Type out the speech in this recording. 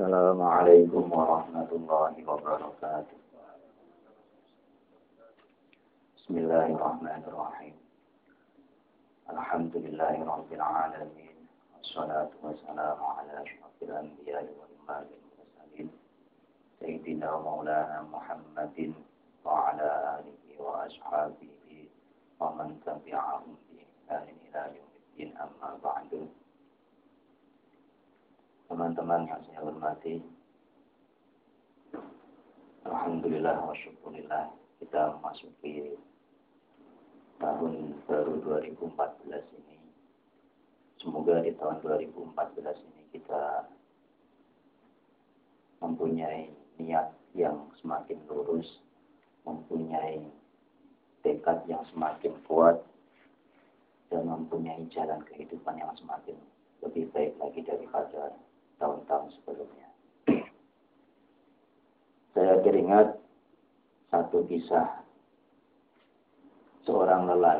السلام عليكم ورحمة الله وبركاته. بسم الله الرحمن الرحيم. الحمد لله رب العالمين والصلاة والسلام على أشرف الأنبياء والإمام المرسلين سيدنا ومولانا محمد وعلى آله وأصحابه ومن تبعهم teman-teman yang saya hormati. Alhamdulillah wa syukurillah kita memasuki tahun baru 2014 ini. Semoga di tahun 2014 ini kita mempunyai niat yang semakin lurus mempunyai tekad yang semakin kuat dan mempunyai jalan kehidupan yang semakin lebih baik lagi daripada Saya teringat satu kisah. Seorang lelaki